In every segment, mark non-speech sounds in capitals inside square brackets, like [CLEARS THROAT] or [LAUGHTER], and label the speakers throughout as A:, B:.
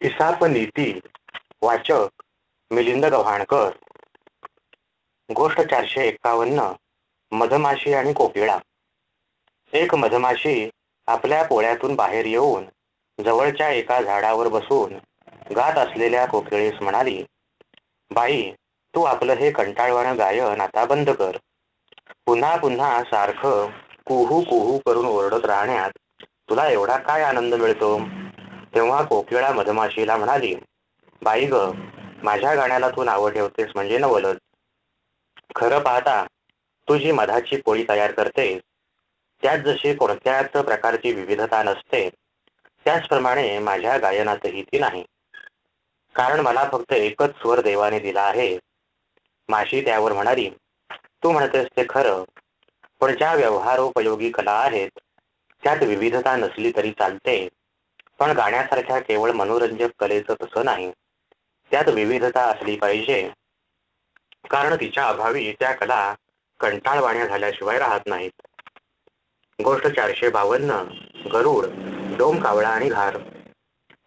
A: इसाप नीती वाचक मिलिंद गव्हाणकर गोष्ट चारशे एक्कावन्न मधमाशी आणि कोकिळा. एक मधमाशी आपल्या पोळ्यातून बाहेर येऊन जवळच्या एका झाडावर बसून गात असलेल्या कोकिळीस म्हणाली बाई तू आपलं हे कंटाळवाणं गायन आता बंद कर. पुन्हा पुन्हा सारखं कुहू कुहू करून ओरडत राहण्यात तुला एवढा काय आनंद मिळतो? तेव्हा कोकिळा मधमाशीला म्हणाली बाई ग माझ्या गाण्याला तू नावं ठेवतेस म्हणजे नवलच. खरं पाहता तू जी मधाची पोळी तयार करतेस त्यात जशी कोणत्याच प्रकारची विविधता नसते त्याचप्रमाणे माझ्या गायनातही ती नाही. कारण मला फक्त एकच स्वर देवाने दिला आहे. माशी त्यावर म्हणाली तू म्हणतेस ते खरं पण ज्या व्यवहारोपयोगी कला आहेत त्यात विविधता नसली तरी चालते. पण गाण्यासारख्या केवळ मनोरंजक कलेचं तसं नाही. त्यात विविधता असली पाहिजे. कारण तिच्या अभावी त्या कला कंटाळवाण्या झाल्याशिवाय राहत नाहीत. गोष्ट चारशे बावन्न गरुड डोम कावळा आणि घार.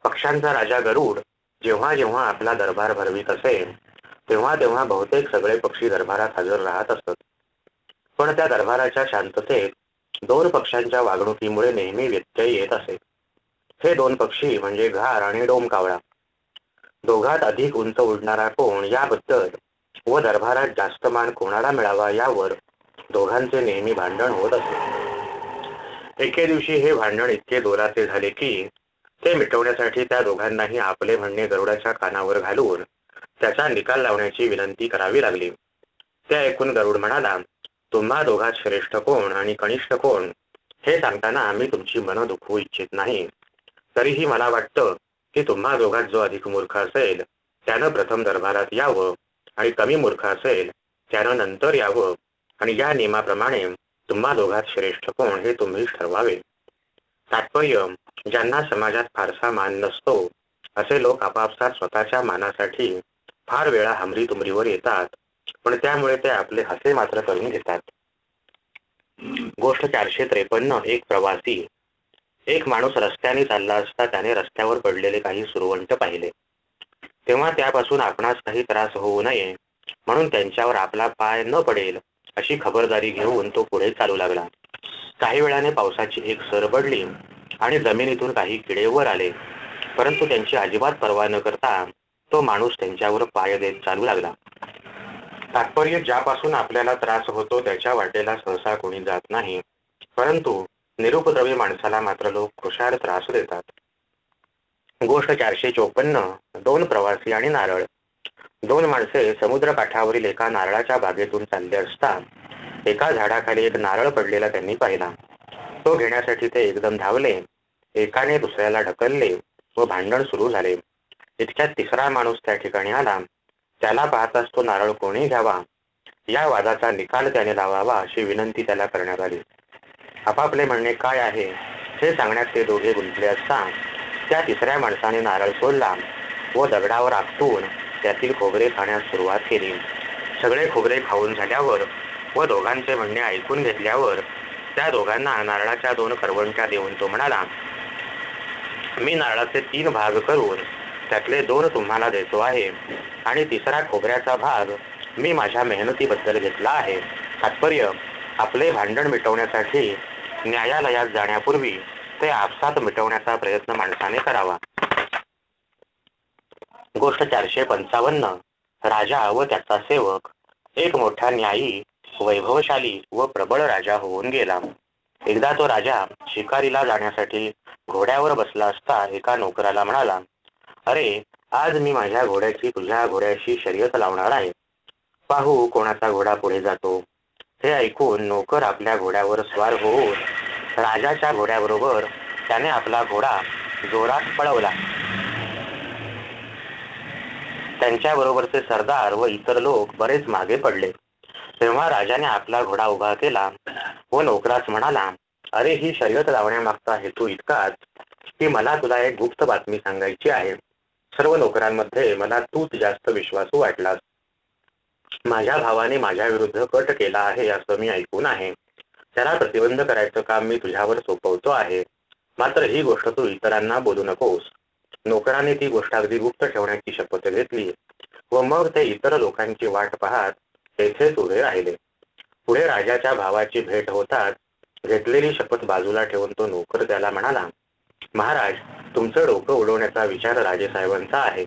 A: पक्ष्यांचा राजा गरुड जेव्हा जेव्हा आपला दरबार भरवीत असे तेव्हा तेव्हा बहुतेक सगळे पक्षी दरबारात हजर राहत असत. पण त्या दरबाराच्या शांततेत दोन पक्ष्यांच्या वागणुकीमुळे नेहमी व्यत्यय येत असे. हे दोन पक्षी म्हणजे घार आणि डोमकावळा दोघात अधिक उंच उडणारा कोण याबद्दल व दरबारात जास्त मान कोणाला मिळावा यावर दोघांचे नेहमी भांडण होत असे एके दिवशी हे भांडण इतके जोराचे झाले की ते मिटवण्यासाठी त्या दोघांनाही आपले म्हणणे गरुडाच्या कानावर घालून त्याचा निकाल लावण्याची विनंती करावी लागली. ते ऐकून गरुड म्हणाला तुम्हा दोघात श्रेष्ठ कोण आणि कनिष्ठ कोण हे सांगताना आम्ही तुमची मनं दुखवू इच्छित नाही. तरीही मला वाटतं की तुम्हा दोघात जो अधिक मूर्ख असेल त्यानं प्रथम दरबारात यावं आणि कमी मूर्ख असेल त्यानं नंतर यावं. आणि या नियमाप्रमाणे तुम्हा दोघात श्रेष्ठ कोण हे तुम्हीच ठरवावे. तात्पर्य ज्यांना समाजात फारसा मान नसतो असे लोक आपापसात स्वतःच्या मानासाठी फार वेळा हमरी तुमरीवर येतात पण त्यामुळे ते आपले हसे मात्र करून घेतात. गोष्ट चारशे त्रेपन्न एक प्रवासी एक माणूस रस्त्याने चालला असता त्याने रस्त्यावर पडलेले काही सुरवंट पाहिले. तेव्हा त्यापासून आपणास काही त्रास होऊ नये म्हणून त्यांच्यावर आपला पाय न पडेल अशी खबरदारी घेऊन तो पुढे चालू लागला. काही वेळाने पावसाची एक सर पडली आणि जमिनीतून काही किडे वर आले. परंतु त्यांची अजिबात पर्वा न करता तो माणूस त्यांच्यावर पाय देत चालू लागला. तात्पर्य ज्यापासून आपल्याला त्रास होतो त्याच्या वाटेला सहसा कोणी जात नाही. परंतु निरुपद्रवी माणसाला मात्र लोक खुशाल त्रास देतात. गोष्ट चारशे चोपन्न दोन प्रवासी आणि नारळ. दोन माणसे समुद्र काठावरील एका नारळाच्या बागेतून चालले असता एका झाडाखाली एक नारळ पडलेला त्यांनी पाहिला. तो घेण्यासाठी ते एकदम धावले. एकाने दुसऱ्याला ढकलले व भांडण सुरू झाले. इतक्यात तिसरा माणूस त्या ठिकाणी आला. त्याला पाहताच तो नारळ कोणी घ्यावा? या वादाचा निकाल त्याने लावावा अशी विनंती त्याला करण्यात आली. आपापले म्हणणे काय आहे? हे सांगण्यात ते दोघे गुंतले असता त्या तिसऱ्या माणसाने नारळ सोडला व दगडावर आपटून त्यातील खोबरे खाण्यास सुरुवात केली. सगळे खोबरे खाऊन झाल्यावर व दोघांचे म्हणणे ऐकून घेतल्यावर त्या दोघांना नारळाच्या दोन करवंट्या देऊन तो म्हणाला मी नारळाचे तीन भाग करून त्यातले दोन तुम्हाला देतो आहे आणि तिसरा खोबऱ्याचा भाग मी माझ्या मेहनतीबद्दल घेतला आहे. तात्पर्य आपले भांडण मिटवण्यासाठी न्यायालयात जाण्यापूर्वी ते आपसात मिटवण्याचा प्रयत्न माणसाने करावा. गोष्ट चारशे पंचावन्न. राजा व त्याचा सेवक एक मोठा न्यायी वैभवशाली व प्रबळ राजा होऊन गेला. एकदा तो राजा शिकारीला जाण्यासाठी घोड्यावर बसला असता एका नोकराला म्हणाला अरे आज मी माझ्या घोड्याची तुझ्या घोड्याशी शर्यत लावणार आहे. पाहू कोणाचा घोडा पुढे जातो. हे ऐकून नोकर आपल्या घोड्यावर स्वार होऊन राजाच्या घोड्याबरोबर त्याने आपला घोडा जोरात पळवला. त्यांच्या बरोबरचे सरदार व इतर लोक बरेच मागे पडले. तेव्हा राजाने आपला घोडा उभा केला व नोकरास म्हणाला अरे ही शर्यत लावण्यामागचा हेतू इतकाच की मला तुला एक गुप्त बातमी सांगायची आहे. सर्व नोकरांमध्ये मला तूच जास्त विश्वासू वाटलास. माझ्या भावाने माझ्या विरुद्ध कट केला आहे असं मी ऐकून आहे. त्याला प्रतिबंध करायचं काम मी तुझ्यावर सोपवतो आहे. मात्र ही गोष्ट तू इतरांना बोलू नकोस. नोकराने ती गोष्ट अगदी गुप्त ठेवण्याची शपथ घेतली. व मग ते इतर लोकांची वाट पाहत तेथेच उभे राहिले. पुढे राजाच्या भावाची भेट होताच घेतलेली शपथ बाजूला ठेवून तो नोकर त्याला म्हणाला महाराज तुमचं डोकं उडवण्याचा विचार राजेसाहेबांचा आहे.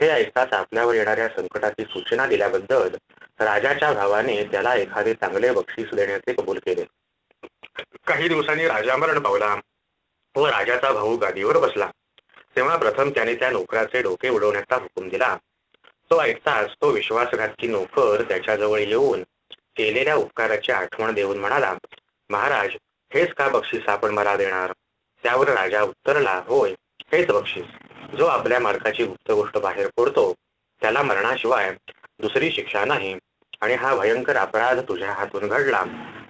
A: हे ऐकताच आपल्यावर येणाऱ्या संकटाची सूचना दिल्याबद्दल राजाच्या भावाने त्याला एखादे चांगले बक्षीस देण्याचे कबूल केले. काही दिवसांनी राजा मरण पावला व राजाचा भाऊ गादीवर बसला. तेव्हा प्रथम त्याने त्या नोकराचे डोके उडवण्याचा हुकूम दिला. तो ऐकताच तो विश्वासघातकी नोकर त्याच्याजवळ येऊन केलेल्या उपकाराची आठवण देऊन म्हणाला महाराज हेच का बक्षीस आपण मला देणार? त्यावर राजा उत्तरला होय हेच बक्षीस. जो आपल्या मार्गाची गुप्त गोष्ट बाहेर पडतो त्याला मरणाशिवाय दुसरी शिक्षा नाही. आणि हा भयंकर अपराध तुझ्या हातून घडला.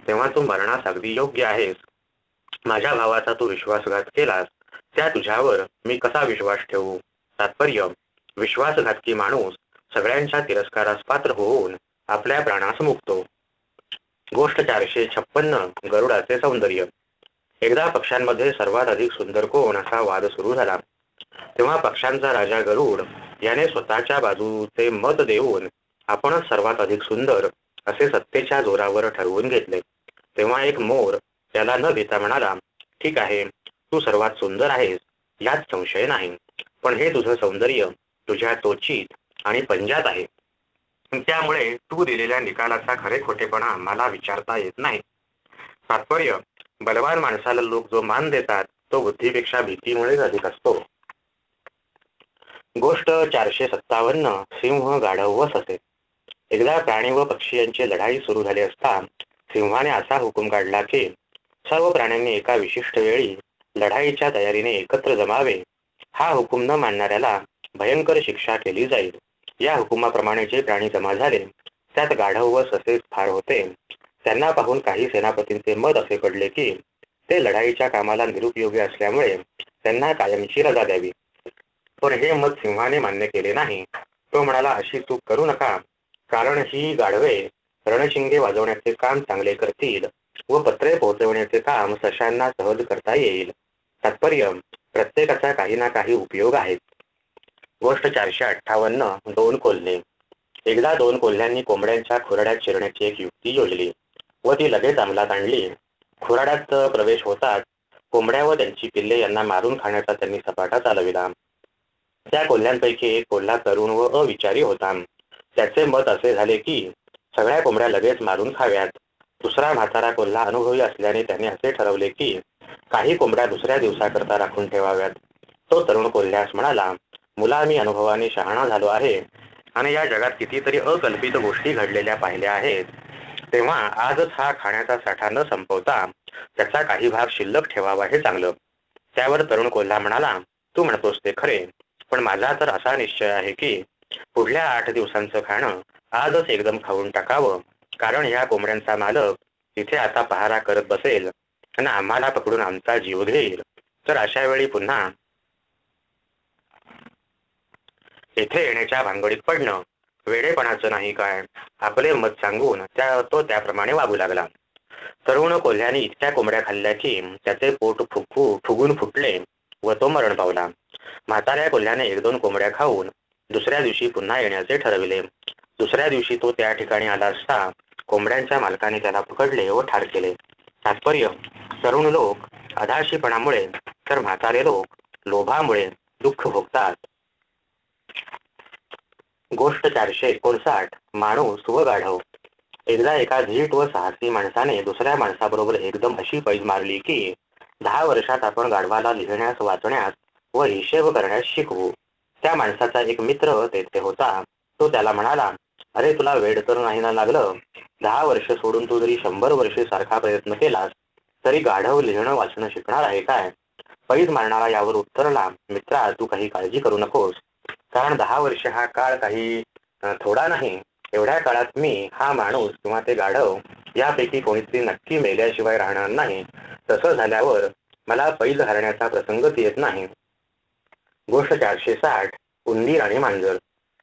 A: तेव्हा तू मरणास अगदी योग्य आहेस. माझ्या भावाचा तू विश्वासघात केलास. त्या तुझ्यावर मी कसा विश्वास ठेवू? तात्पर्य विश्वासघातकी माणूस सगळ्यांच्या तिरस्कारास पात्र होऊन आपल्या प्राणास मुक्तो. गोष्ट चारशे छप्पन्न गरुडाचे सौंदर्य. एकदा पक्ष्यांमध्ये सर्वात अधिक सुंदर कोण असा वाद सुरू झाला? तेव्हा पक्षांचा राजा गरुड याने स्वतःच्या बाजूचे मत देऊन आपणच सर्वात अधिक सुंदर असे सत्तेच्या जोरावर ठरवून घेतले. तेव्हा एक मोर त्याला न भीता म्हणाला ठीक आहे तू सर्वात सुंदर आहेस यात संशय नाही. पण हे तुझं सौंदर्य तुझ्या तोचीत आणि पंजात आहे. त्यामुळे तू दिलेल्या निकालाचा खरे खोटेपणा मला विचारता येत नाही. तात्पर्य बलवान माणसाला लोक जो मान देतात तो बुद्धीपेक्षा भीतीमुळेच अधिक असतो. गोष्ट चारशे सत्तावन्न सिंह गाढव असे. एकदा प्राणी व पक्षी यांची लढाई सुरू झाली असता सिंहाने असा हुकूम काढला की सर्व प्राण्यांनी एका विशिष्ट वेळी लढाईच्या तयारीने एकत्र जमावे. हा हुकूम न मानणाऱ्याला भयंकर शिक्षा केली जाईल. या हुकुमाप्रमाणे जे प्राणी जमा झाले त्यात गाढव असे फार होते. त्यांना पाहून काही सेनापतींचे मत असे पडले की ते लढाईच्या कामाला निरुपयोगी असल्यामुळे त्यांना कायमची रजा द्यावी. पण हे मत सिंहाने मान्य केले नाही. तो म्हणाला अशी चूक करू नका. कारण ही गाढवे रणशिंगे वाजवण्याचे काम चांगले करतील व पत्रे पोहोचवण्याचे काम सशांना सहज करता येईल. तात्पर्य प्रत्येकाचा काही ना काही उपयोग आहेत. गोष्ट चारशे अठ्ठावन्न दोन कोल्हे. एकदा दोन कोल्ह्यांनी कोंबड्यांच्या खुराड्यात शिरण्याची एक युक्ती योजली व ती लगेच अंमलात आणली. खुराड्यात प्रवेश होताच कोंबड्या व त्यांची पिल्ले यांना मारून खाण्याचा त्यांनी सपाटा चालविला. त्या कोल्ह्यांपैकी एक कोल्हा तरुण व अविचारी होता. त्याचे मत असे झाले की सगळ्या कोंबड्या लगेच मारून खाव्यात. दुसरा म्हातारा कोल्हा अनुभवी असल्याने त्याने असे ठरवले की काही कोंबड्या दुसऱ्या दिवसाकरता राखून ठेवाव्यात. तो तरुण कोल्ह्यास म्हणाला मुला मी अनुभवाने शहाणा झालो आहे आणि या जगात कितीतरी अकल्पित गोष्टी घडलेल्या पाहिल्या आहेत. तेव्हा आजच हा खाण्याचा साठा न संपवता त्याचा काही भाग शिल्लक ठेवावा हे चांगलं. त्यावर तरुण कोल्हा म्हणाला तू म्हणतोस ते खरे. पण माझा तर असा निश्चय आहे की पुढल्या आठ दिवसांचं खाणं आजच एकदम खाऊन टाकावं. कारण या कोंबड्यांचा मालक तिथे आता पहारा करत बसेल आणि आम्हाला पकडून आमचा जीव घेईल. तर अशा वेळी पुन्हा येथे येण्याच्या भांगडीत पडणं वेडेपणाचं नाही काय? आपले मत सांगून त्या तो त्याप्रमाणे वागू लागला. तरुण कोल्ह्याने इतक्या कोंबड्या खाल्ल्या की त्याचे पोट फुगू फुगून फुटले व तो मरण पावला. म्हाताऱ्या कोल्ह्याने एक दोन कोंबड्या खाऊन दुसऱ्या दिवशी पुन्हा येण्याचे ठरविले. दुसऱ्या दिवशी तो त्या ठिकाणी आला असता कोंबड्यांच्या मालकाने त्याला पकडले व ठार केले. तात्पर्य तरुण लोक अधाशीपणामुळे तर म्हातारे लोक लोभामुळे दुःख भोगतात. गोष्ट चारशे एकोणसाठ माणूस व गाढव. एकदा एका धीट व साहसी माणसाने दुसऱ्या माणसाबरोबर एकदम अशी पैज मारली की दहा वर्षात आपण गाढवाला लिहिण्यास वाचण्यास व हिशेब करण्यास शिकवू. त्या माणसाचा एक मित्र तेथे होता. तो त्याला म्हणाला अरे तुला वेळ तर नाही ना लागलं. दहा वर्ष सोडून तू जरी शंभर वर्षे सारखा प्रयत्न केलास तरी गाढव लिहिणं वाचणं शिकणार आहे काय? पैज मारणारा यावर उत्तरला मित्रा तू काही काळजी करू नकोस. कारण दहा वर्ष हा काळ काही थोडा नाही. एवढ्या काळात मी हा माणूस किंवा ते गाढव यापैकी कोणीतरी नक्की मेल्याशिवाय राहणार नाही. तसं झाल्यावर मला पैज हरण्याचा प्रसंगच येत नाही. गोष्ट चारशे साठ उंदीर आणि मांजर.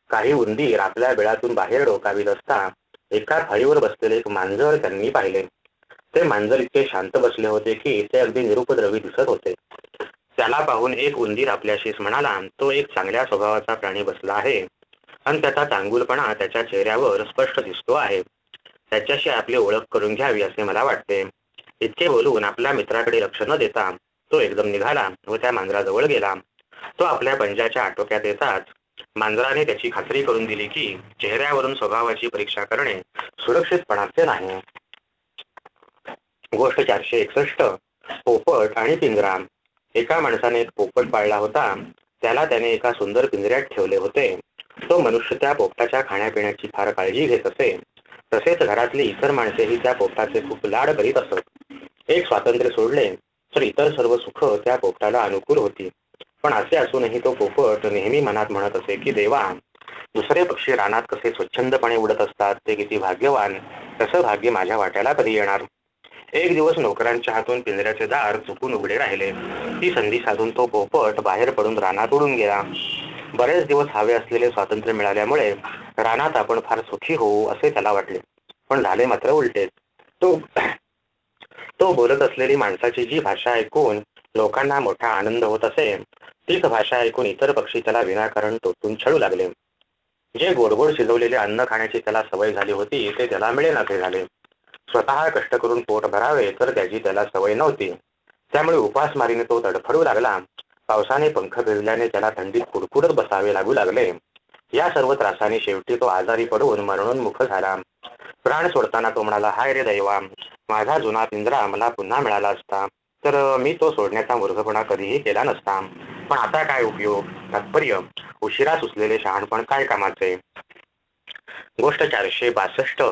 A: काही उंदीर आपल्या बेळातून बाहेर डोकावीत असता एका फळीवर बसलेले एक मांजर त्यांनी पाहिले. ते मांजर इतके शांत बसले होते की ते अगदी निरुपद्रवी दिसत होते. त्याला पाहून एक उंदीर आपल्याशीच म्हणाला तो एक चांगल्या स्वभावाचा प्राणी बसला आहे. आणि त्याचा चांगुलपणा त्याच्या चेहऱ्यावर स्पष्ट दिसतो आहे. त्याच्याशी आपली ओळख करून घ्यावी असे मला वाटते. इतके बोलून आपल्या मित्राकडे लक्ष न देता तो एकदम निघाला व त्या मांजराजवळ गेला. तो आपल्या पंजाच्या आटोक्यात येताच मांजराने त्याची खात्री करून दिली की चेहऱ्यावरून स्वभावाची परीक्षा करणे सुरक्षितपणाचे नाही. गोष्ट चारशे एकसष्ट. पोपट आणि पिंजरा. एका माणसाने एक पोपट पाळला होता. त्याला त्याने एका सुंदर पिंजऱ्यात ठेवले होते. तो मनुष्य त्या पोपटाच्या खाण्यापिण्याची फार काळजी घेत असे. तसेच घरातली इतर माणसेही त्या पोपटाचे खूप लाड करीत असत. एक स्वातंत्र्य सोडले तर इतर सर्व सुख त्या पोपटाला अनुकूल होती. पण असे असूनही तो पोपट नेहमी मनात म्हणत असे की देवा दुसरे पक्षी रानात कसे स्वच्छंदपणे उडत असतात ते किती भाग्यवान तसं भाग्य माझ्या वाट्याला कधी येणार? एक दिवस नोकरांच्या हातून पिंजऱ्याचे दार चुकून उघडे राहिले. ती संधी साधून तो पोपट बाहेर पडून रानात उडून गेला. बरेच दिवस हवे असलेले स्वातंत्र्य मिळाल्यामुळे रानात आपण फार सुखी होऊ असे त्याला वाटले. पण झाले मात्र उलटेच तो तो बोलत असलेली माणसाची जी भाषा ऐकून लोकांना मोठा आनंद होत असे तीच भाषा ऐकून इतर पक्षी त्याला विनाकारण तोतून छळू लागले. जे गोडगोड शिजवलेले अन्न खाण्याची त्याला सवय झाली होती ते त्याला मिळेनासे झाले. स्वतः कष्ट करून पोट भरावे तर त्याची त्याला सवय नव्हती. त्यामुळे उपासमारीने तो तडफडू लागला. पावसाने पंख भिजल्याने त्याला थंडीत कुडकुडत बसावे लागू लागले. या सर्व त्रासाने शेवटी तो आजारी पडून मरणोन्मुख झाला. प्राण सोडताना तो म्हणाला हाय रे दैवा माझा जुना पिंजरा मला पुन्हा मिळाला असता. तर मी तो सोडण्याचा मूर्खपणा कधीही केला नसता. पण आता काय उपयोग? तात्पर्य उशिरा सुचलेले शहाणपण काय कामाचे? गोष्ट चारशे बासष्ट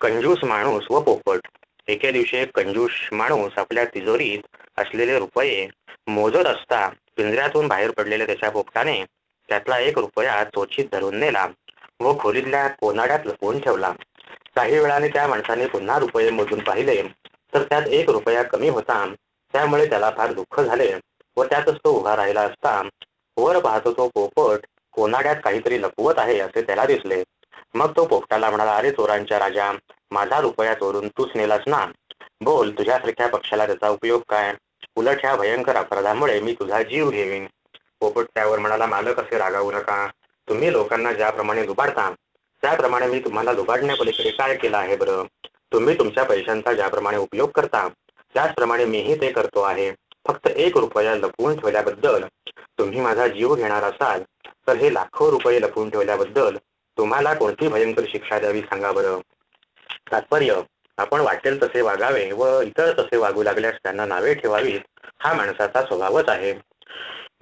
A: कंजूस माणूस व पोपट. एके दिवशी एक कंजूस माणूस आपल्या तिजोरीत असलेले रुपये मोजत असता पिंजऱ्यातून बाहेर पडलेल्या त्याच्या पोपटाने त्यातला एक रुपया चोचीत धरून नेला व खोलीतल्या कोनाड्यात लपवून ठेवला. काही वेळाने त्या माणसाने पुन्हा रुपये मोजून पाहिले तर त्यात एक रुपया कमी होता. त्यामुळे त्याला फार दुःख झाले व त्यातच तो उभा राहिला असता. वर पाहतो तो पोपट कोनाड्यात काहीतरी लपवत आहे असे त्याला दिसले. मग तो पोपटाला म्हणाला अरे चोरांच्या राजा माझा रुपया चोरून तूच नेलास ना? बोल तुझ्यासारख्या पक्षाला त्याचा उपयोग काय? उलट ह्या भयंकर अपराधामुळे मी तुझा जीव घेईन. पोपट त्यावर म्हणाला मालक असे रागावू नका. तुम्ही लोकांना ज्याप्रमाणे लुबाडता त्याप्रमाणे मी तुम्हाला लुबाडण्यापलीकडे काय केलं आहे बरं? तुम्ही तुमच्या पैशांचा ज्याप्रमाणे उपयोग करता त्याचप्रमाणे मीही ते करतो आहे. फक्त एक रुपया लपवून ठेवल्याबद्दल तुम्ही माझा जीव घेणार असाल तर हे लाखो रुपये लपवून ठेवल्याबद्दल तुम्हाला कोणती भयंकर शिक्षा द्यावी सांगा बरं. तात्पर्य आपण वाटेल तसे वागावे व इतर तसे वागू लागल्यास त्यांना नावे ठेवावीत हा माणसाचा स्वभावच आहे.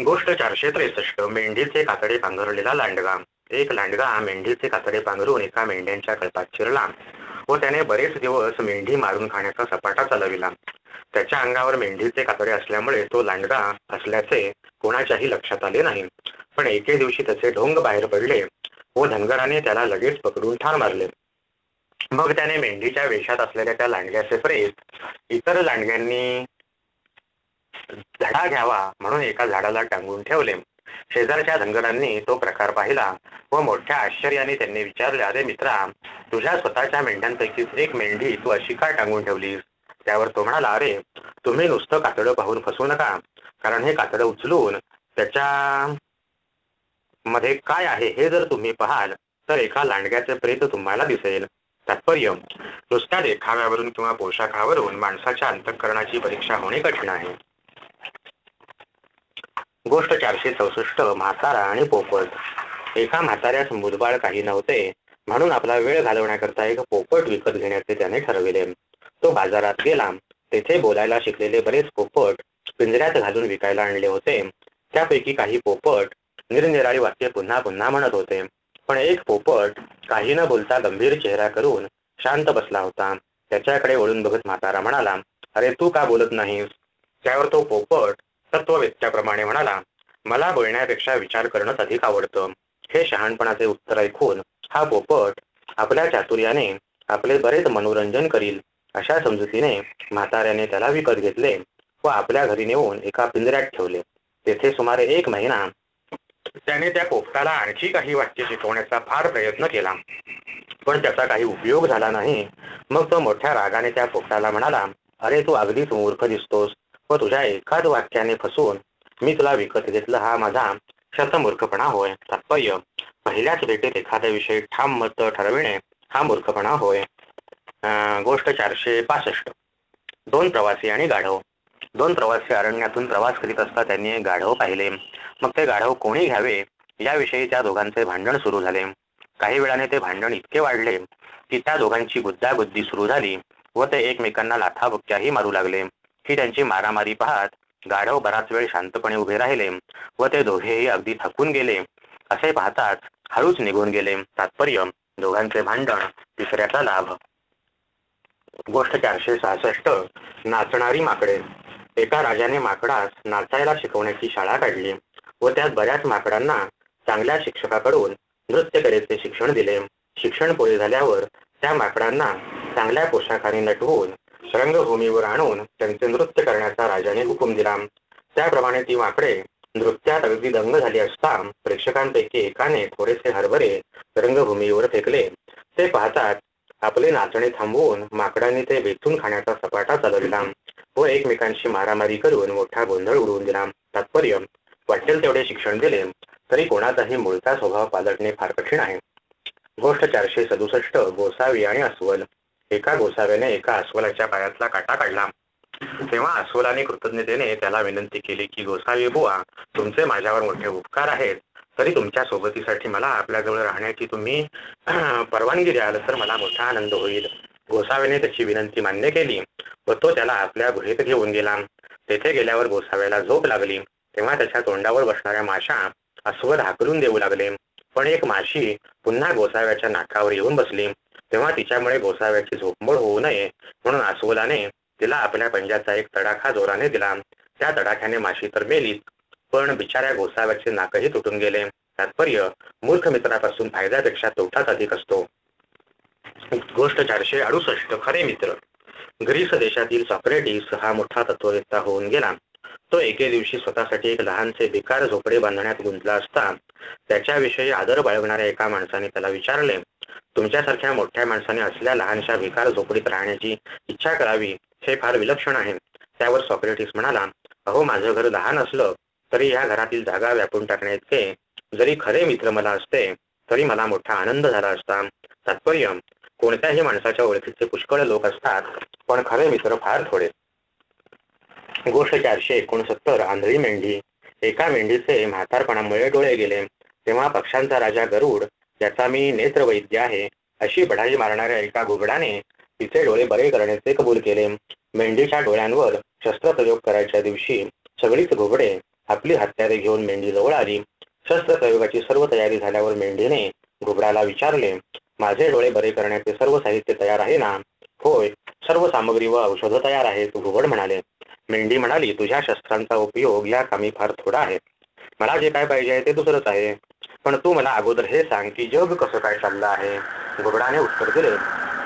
A: गोष्ट चारशे त्रेसष्ट मेंढीचे कातडे पांघरलेला लांडगा. एक लांडगा मेंढीचे कातडे पांघरून एका मेंढ्यांच्या कळपात शिरला. व त्याने बरेच दिवस मेंढी मारून खाण्याचा सपाटा चालविला. त्याच्या अंगावर मेंढीचे कातडे असल्यामुळे तो लांडगा असल्याचे कोणाच्याही लक्षात आले नाही. पण एके दिवशी त्याचे ढोंग बाहेर पडले व धनगराने त्याला लगेच पकडून ठार मारले. मग त्याने मेंढीच्या वेशात असलेल्या त्या लांडग्याचे प्रेत इतर लांडग्यांनी धडा घ्यावा म्हणून एका झाडाला टांगून ठेवले. शेजारच्या धनगरांनी तो प्रकार पाहिला व मोठ्या आश्चर्याने त्यांनी विचारले अरे मित्रा तुझ्या स्वतःच्या मेंढ्यांपैकीच एक मेंढी तू अशी काय टांगून ठेवलीस? त्यावर तो म्हणाला अरे तुम्ही नुसतं कातडं पाहून फसू नका कारण हे कातडं उचलून त्याच्या मध्ये काय आहे हे जर तुम्ही पाहाल तर एका लांडग्याचे प्रेत तुम्हाला दिसेल. तात्पर्य नुसत्या देखाव्यावरून किंवा पोशाखावरून माणसाच्या अंतःकरणाची परीक्षा होणे कठीण आहे. गोष्ट चारशे चौसष्ट म्हातारा आणि पोपट. एका म्हाताऱ्यास मुदबाळ काही नव्हते म्हणून आपला वेळ घालवण्याकरता एक पोपट विकत घेण्याचे त्याने ठरविले. तो बाजारात गेला. तेथे बोलायला शिकलेले बरेच पोपट पिंजऱ्यात घालून विकायला आणले होते. त्यापैकी काही पोपट निरनिराळी वाक्य पुन्हा पुन्हा म्हणत होते. पण एक पोपट काही न बोलता गंभीर चेहरा करून शांत बसला होता. त्याच्याकडे वळून बघत म्हातारा म्हणाला अरे तू का बोलत नाहीस? त्यावर तो पोपट तत्ववेत्याप्रमाणे म्हणाला मला बोलण्यापेक्षा विचार करणंच अधिक आवडतं. हे शहाणपणाचे उत्तर ऐकून हा पोपट आपल्या चातुर्याने आपले बरेच मनोरंजन करील अशा समजुतीने म्हाताऱ्याने त्याला विकत घेतले व आपल्या घरी नेऊन एका पिंजऱ्यात ठेवले. तेथे सुमारे एक महिना त्याने त्या पोपटाला आणखी काही वाक्य शिकवण्याचा फार प्रयत्न केला. पण त्याचा काही उपयोग झाला नाही. मग तो मोठ्या रागाने त्या पोपटाला म्हणाला अरे तू अगदीच मूर्ख दिसतोस. व तुझ्या एकाच वाक्याने फसून मी तुला विकत घेतलं हा माझा शतमूर्खपणा होय. तात्पर्य पहिल्याच भेटीत एखाद्या विषयी ठाम मत ठरविणे हा मूर्खपणा होय. गोष्ट चारशे पासष्ट. दोन प्रवासी आणि गाढव. दोन प्रवासी अरण्यातून प्रवास करीत असता त्यांनी गाढव पाहिले. मग ते गाढव कोणी घ्यावे? याविषयी त्या दोघांचे भांडण सुरू झाले. काही वेळाने ते भांडण इतके वाढले की त्या दोघांची गुद्दागुद्दी सुरू झाली व ते एकमेकांना लाथाबुक्क्याही मारू लागले. ही त्यांची मारामारी पाहत गाढव बराच वेळ शांतपणे उभे राहिले व ते दोघेही अगदी थकून गेले. असे पाहताच हळूच निघून गेले. तात्पर्य दोघांचे भांडण तिसऱ्याचा लाभ. गोष्ट चारशे सहासष्ट नाचणारी माकडे. एका राजाने माकडास नाचायला शिकवण्याची शाळा काढली व त्यात बऱ्याच माकडांना चांगल्या शिक्षकाकडून नृत्यकलेचे शिक्षण दिले. शिक्षण पुरे झाल्यावर त्या माकडांना चांगल्या पोशाखाने नटवून रंगभूमीवर आणून त्यांचे नृत्य करण्याचा राजाने हुकूम दिला. त्याप्रमाणे ती माकडे नृत्यात अगदी दंग झाली असता प्रेक्षकांपैकी एकाने थोडेसे हरभरे रंगभूमीवर फेकले. ते पाहतात आपले नाचणे थांबवून माकडांनी ते वेचून खाण्याचा सपाटा चालविला व एकमेकांशी मारामारी करून मोठा गोंधळ उडवून दिला. तात्पर्य वाटेल तेवढे शिक्षण दिले तरी कोणाचाही मूळचा स्वभाव पालटणे फार कठीण आहे. गोष्ट चारशे सदुसष्ट गोसावी आणि अस्वल. एका गोसाव्याने एका अस्वलाच्या पायातला काटा काढला. तेव्हा अस्वलाने कृतज्ञतेने त्याला विनंती केली की गोसावी बुवा तुमचे माझ्यावर मोठे उपकार आहेत. तरी तुमच्या सोबतीसाठी मला आपल्याजवळ राहण्याची तुम्ही [CLEARS THROAT] परवानगी द्याल तर मला मोठा आनंद होईल. गोसाव्याने त्याची विनंती मान्य केली व तो त्याला आपल्या गुहेत घेऊन गेला. तेथे गेल्यावर गोसाव्याला झोप लागली. तेव्हा त्याच्या तोंडावर बसणाऱ्या माशा अस्वल हाकलून देऊ लागले. पण एक माशी पुन्हा गोसाव्याच्या नाकावर येऊन बसली. तेव्हा तिच्यामुळे गोसाव्याची झोपमोड होऊ नये म्हणून अस्वलाने तिला आपल्या पंजाचा एक तडाखा जोराने दिला. त्या तडाख्याने माशी तर मेलीच पण बिचाऱ्या गोसाव्याचे नाकही तुटून गेले. तात्पर्य मूर्ख मित्रापासून फायद्यापेक्षा तोटाच अधिक असतो. गोष्ट चारशे अडुसष्ट. खरे मित्र. ग्रीस देशातील सॉक्रेटिस हा मोठा तत्ववेत्ता होऊन गेला. तो एके दिवशी स्वतःसाठी एक लहानसे बेकार झोपडे बांधण्यात गुंतला असता त्याच्याविषयी आदर बाळगणाऱ्या एका माणसाने त्याला विचारले तुमच्यासारख्या मोठ्या माणसाने असल्या लहानशा विकार झोपडीत राहण्याची इच्छा करावी हे फार विलक्षण आहे. त्यावर सॉक्रेटिस म्हणाला अहो माझं घर लहान असलं तरी या घरातील जागा व्यापून टाकण्याइतके जरी खरे मित्र मला असते तरी मला मोठा आनंद झाला असता. तात्पर्य कोणत्याही माणसाच्या ओळखीचे पुष्कळ लोक असतात पण खरे मित्र फार थोडे. गोष्ट चारशे एकोणसत्तर आंधळी मेंढी. एका मेंढीचे म्हातारपणामुळे डोळे गेले. तेव्हा पक्षांचा राजा गरुड त्याचा मी नेत्रवैद्य आहे अशी बढाई मारणाऱ्या एका घुबडाने तिचे डोळे बरे करण्याचे कबूल केले. मेंढीच्या डोळ्यांवर शस्त्रप्रयोग करायच्या दिवशी सगळीच घुबडे आपली हत्यारे घेऊन मेंढीजवळ आली. शस्त्रप्रयोगाची सर्व तयारी झाल्यावर मेंढीने घुबडाला विचारले माझे डोळे बरे करण्याचे सर्व साहित्य तयार आहे ना? होय सर्व सामग्री व औषध तयार आहेत घुबड म्हणाले. मेंढी म्हणाली तुझ्या शस्त्रांचा उपयोग या कामी फार थोडा आहे. मला जे काय पाहिजे आहे ते दुसरंच आहे. पण तू मला अगोदर हे सांग की जग कसं काय चाललं आहे? घुबडाने उत्तर दिले.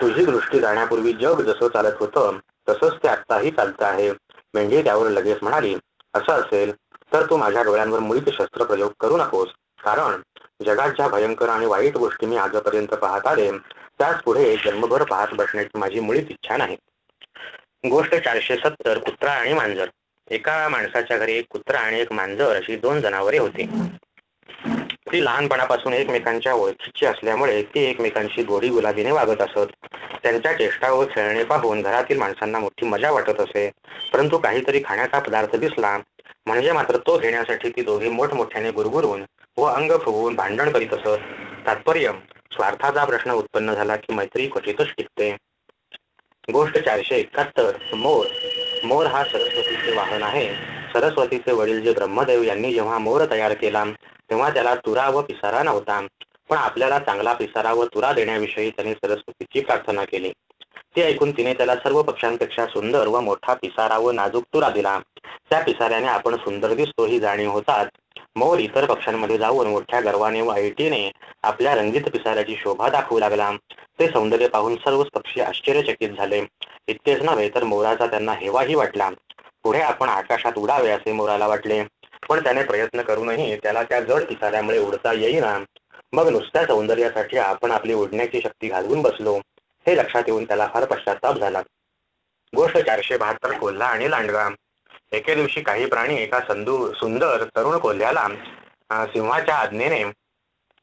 A: तुझी दृष्टी जाण्यापूर्वी जग जसं चालत होतं तसंच ते आत्ताही चालतं आहे. मेंढी त्यावर लगेच म्हणाली असं असेल तर तू माझ्या डोळ्यांवर मुळीच शस्त्रप्रयोग करू नकोस. कारण जगात ज्या भयंकर आणि वाईट गोष्टी मी आजपर्यंत पाहत आले त्याच पुढे जन्मभर पाहत बसण्याची माझी मुळीच इच्छा नाही. गोष्ट चारशे सत्तर कुत्रा आणि मांजर. एका माणसाच्या घरी एक कुत्रा आणि एक मांजर अशी दोन जनावरे होती. ती लहानपणापासून एकमेकांच्या ओळखीची असल्यामुळे ती एकमेकांशी गोडी गुलाबीने वागत असत. त्यांच्या चेष्टा व खेळणे पाहून घरातील माणसांना मोठी मजा वाटत असे. परंतु काहीतरी खाण्याचा पदार्थ दिसला. म्हणजे मात्र तो घेण्यासाठी ती दोघे मोठमोठ्याने गुरगुरून व अंग फुगवून भांडण करीत असत. तात्पर्य स्वार्थाचा प्रश्न उत्पन्न झाला की मैत्री क्वचितच टिकते. गोष्ट चारशे एकाहत्तर मोर. मोर हा सरस्वतीचे वाहन आहे. सरस्वतीचे वडील जे ब्रह्मदेव यांनी जेव्हा मोर तयार केला तेव्हा त्याला तुरा व पिसारा नव्हता. पण आपल्याला चांगला पिसारा व तुरा देण्याविषयी त्याने सरस्वतीची प्रार्थना केली. ते ऐकून तिने त्याला सर्व पक्षांपेक्षा सुंदर व मोठा पिसारा व नाजूक तुरा दिला. त्या पिसाऱ्याने आपण सुंदर दिसतो ही जाणीव होताच. मोर इतर पक्षांमध्ये जाऊन मोठ्या गर्वाने व ऐटीने आपल्या रंगीत पिसाऱ्याची शोभा दाखवू लागला. ते सौंदर्य पाहून सर्वच पक्षी आश्चर्यचकित झाले. इतकेच नव्हे तर मोराचा त्यांना हेवाही वाटला. पुढे आपण आकाशात उडावे असे मोराला वाटले. पण त्याने प्रयत्न करूनही त्याला त्या जड पिसाऱ्यामुळे उडता येईना. मग नुसत्या सौंदर्यासाठी आपण आपली उडण्याची शक्ती घालवून बसलो. हे लक्षात येऊन त्याला फार पश्चाताप झाला. गोष्ट चारशे बहात्तर कोल्हा आणि लांडगा. एके दिवशी काही प्राणी एका संदू सुंदर तरुण कोल्ह्याला सिंहाच्या आज्ञेने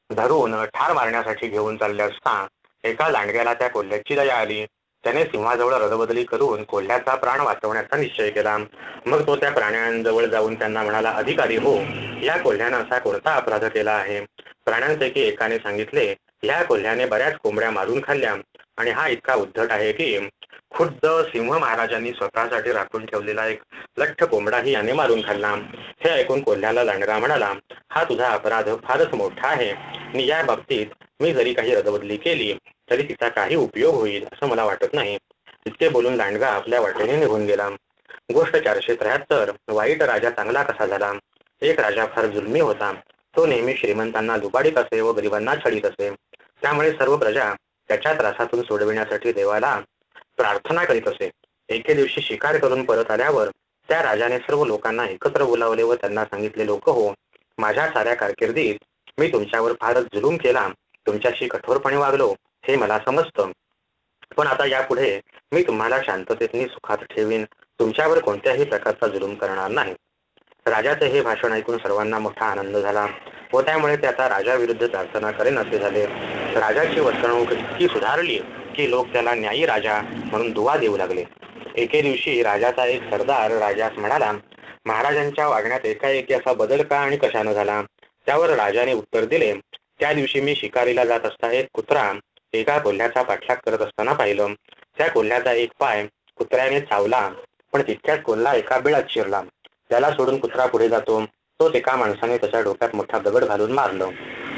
A: धरून ठार मारण्यासाठी घेऊन चालले असता एका लांडग्याला त्या कोल्ह्याची दया आली. त्याने सिंहाजवळ रदबदली करून कोल्ह्याचा प्राण वाचवण्याचा निश्चय केला. मग तो त्या प्राण्यांजवळ जाऊन त्यांना म्हणाला अधिकारी हो या कोल्ह्यानं असा कोणता अपराध केला आहे? प्राण्यांपैकी एकाने सांगितले या कोल्ह्याने बऱ्याच कोंबड्या मारून खाल्ल्या आणि हा इतका उद्धट आहे की खुद्द सिंह महाराजांनी स्वतःसाठी राखून ठेवलेला एक लठ्ठ कोंबडाही याने मारून खाल्ला. हे ऐकून कोल्ह्याला लांडगा म्हणाला हा तुझा अपराध फारच मोठा आहे. आणि या बाबतीत मी जरी काही रदबदली केली तरी तिचा काही उपयोग होईल असं मला वाटत नाही. इतके बोलून लांडगा आपल्या वाटेने निघून गेला. गोष्ट चारशे त्र्याहत्तर. वाईट राजा चांगला कसा झाला? एक राजा फार जुलमी होता. तो नेहमी श्रीमंतांना दुबाडीत असे व गरिबांना छडीत असे. त्यामुळे सर्व प्रजा त्याच्या त्रासातून सोडविण्यासाठी देवाला प्रार्थना करीत असे. एके दिवशी शिकार करून परत आल्यावर त्या राजाने सर्व लोकांना एकत्र बोलावले व त्यांना सांगितले लोक हो माझ्या साऱ्या कारकिर्दीत मी तुमच्यावर फारच जुलूम केला. तुमच्याशी कठोरपणे वागलो. हे मला समजतं. पण आता यापुढे मी तुम्हाला शांततेतनी सुखात ठेवीन. तुमच्यावर कोणत्याही प्रकारचा जुलूम करणार नाही. राजाचे हे भाषण ऐकून सर्वांना मोठा आनंद झाला व त्यामुळे ते आता राजाविरुद्ध प्रार्थना करेन असे झाले. राजाची वर्तणूक इतकी सुधारली की लोक त्याला न्यायी राजा म्हणून दुवा देऊ लागले. एके दिवशी राजाचा एक सरदार राजास म्हणाला महाराजांच्या वागण्यात एकाएकी असा बदल का आणि कशानं झाला? त्यावर राजाने उत्तर दिले त्या दिवशी मी शिकारीला जात असता एक कुत्रा एका कोल्ह्याचा पाठलाग करत असताना पाहिलं. त्या कोल्ह्याचा एक पाय कुत्र्याने चावला पण तितक्यात कोल्हा एका बिळात शिरला. त्याला सोडून कुत्रा पुढे जातो. तोच एका माणसाने त्याच्या डोक्यात मोठा दगड घालून मारलं.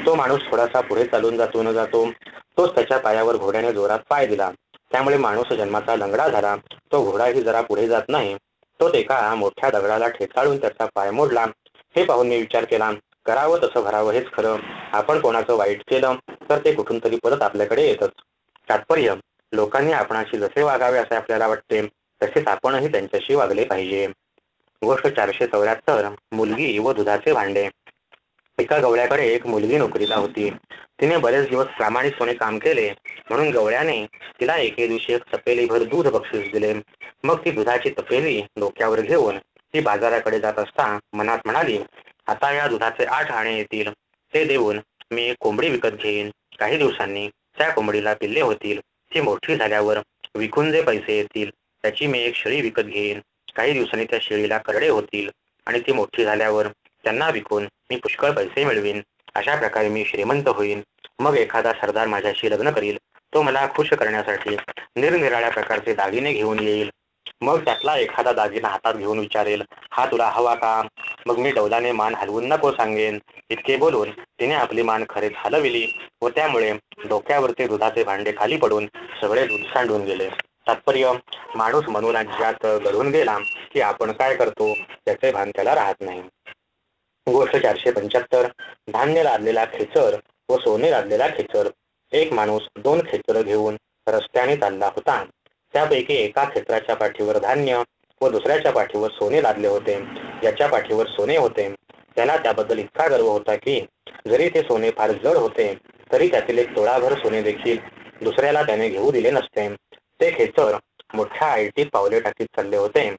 A: तो माणूस थोडासा पुढे चालून जातो न जातो तोच त्याच्या पायावर घोड्याने जोरात पाय दिला. त्यामुळे माणूस जन्माचा लंगडा झाला. तो घोडाही जरा पुढे जात नाही. तो एका मोठ्या दगडाला ठेचाळून त्याचा पाय मोडला. हे पाहून मी विचार केला करावं तसं भरावं हेच खरं. आपण कोणाचं वाईट केलं तर ते कुठून तरी परत आपल्याकडे येतच. तात्पर्य लोकांनी आपणाशी जसे वागावे असे आपल्याला वाटते तसेच आपणही त्यांच्याशी वागले पाहिजे. गोष्ट चारशे चौऱ्याहत्तर मुलगी व दुधाचे भांडे. एका गवळ्याकडे एक मुलगी नोकरीला होती. तिने बरेच दिवस प्रामाणिकपणे काम केले म्हणून गवळ्याने तिला एके दिवशी एक तपेलीभर दूध बक्षीस दिले. मग ती दुधाची तपेली डोक्यावर घेऊन ती बाजाराकडे जात असता मनात म्हणाली आता या दुधाचे आठ आणे येतील. ते देऊन मी कोंबडी विकत घेईन. काही दिवसांनी त्या कोंबडीला पिल्ले होतील. ती मोठी झाल्यावर विकून जे पैसे येतील. त्याची मी एक शेळी विकत घेईन. काही दिवसांनी त्या शेळीला करडे होतील. आणि ती मोठी झाल्यावर त्यांना विकून मी पुष्कळ पैसे मिळवीन. अशा प्रकारे मी श्रीमंत होईन. मग एखादा सरदार माझ्याशी लग्न करील. तो मला खुश करण्यासाठी निरनिराळ्या प्रकारचे दागिने घेऊन येईल. मग त्यातला एखादा दागिना हातात घेऊन विचारेल हा तुला हवा का? मग मी डौलाने मान हलवून नको सांगेन. इतके बोलून तिने आपली मान खरेच हलविली व त्यामुळे डोक्यावरचे दुधाचे भांडे खाली पडून सगळे दूध सांडून गेले. तात्पर्य माणूस म्हणून ज्यात घडून गेला की आपण काय करतो त्याचे भान त्याला राहत नाही. गोष्ट चारशे पंच्याहत्तर धान्य लादलेला खेचर व सोने लादलेला खेचर. एक माणूस दोन खेचर घेऊन रस्त्याने चालला होता. त्यापैकी एका क्षेत्राच्या पाठीवर धान्य व दुसऱ्याच्या पाठीवर सोने लादले होते. याच्या पाठीवर सोने होते. त्याला त्याबद्दल इतका गर्व होता की जरी ते सोने फार जड होते तरी त्यातील एक तोळाभर सोने देखील दुसऱ्याला त्याने घेऊ दिले नसते. ते खेचर मोठ्या आयटीत पावले टाकीत चालले होते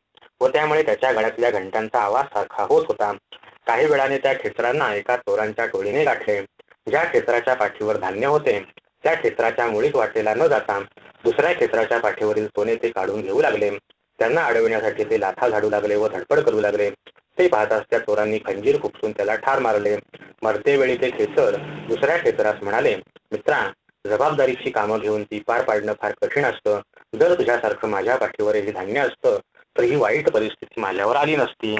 A: व त्यामुळे त्याच्या गळ्यातल्या घंटांचा आवाज सारखा होत होता. काही वेळाने त्या खेचरांना एका चोरांच्या टोळीने गाठले. ज्या खेचराच्या पाठीवर धान्य होते त्या क्षेत्राच्या मुळीत वाटेला न जाता दुसऱ्या क्षेत्राच्या पाठीवरील सोने ते काढून घेऊ लागले. त्यांना अडविण्यासाठी ते लाथा झाडू लागले व धडपड करू लागले. ते पाहताच त्या चोरांनी खंजीर खुपसून त्याला ठार मारले. मरते वेळी ते खेचर दुसऱ्या क्षेत्रास म्हणाले मित्रा जबाबदारीची कामं घेऊन ती पार पाडणं फार कठीण असतं. जर तुझ्यासारखं माझ्या पाठीवर हे धान्य असतं तर ही वाईट परिस्थिती माझ्यावर आली नसती.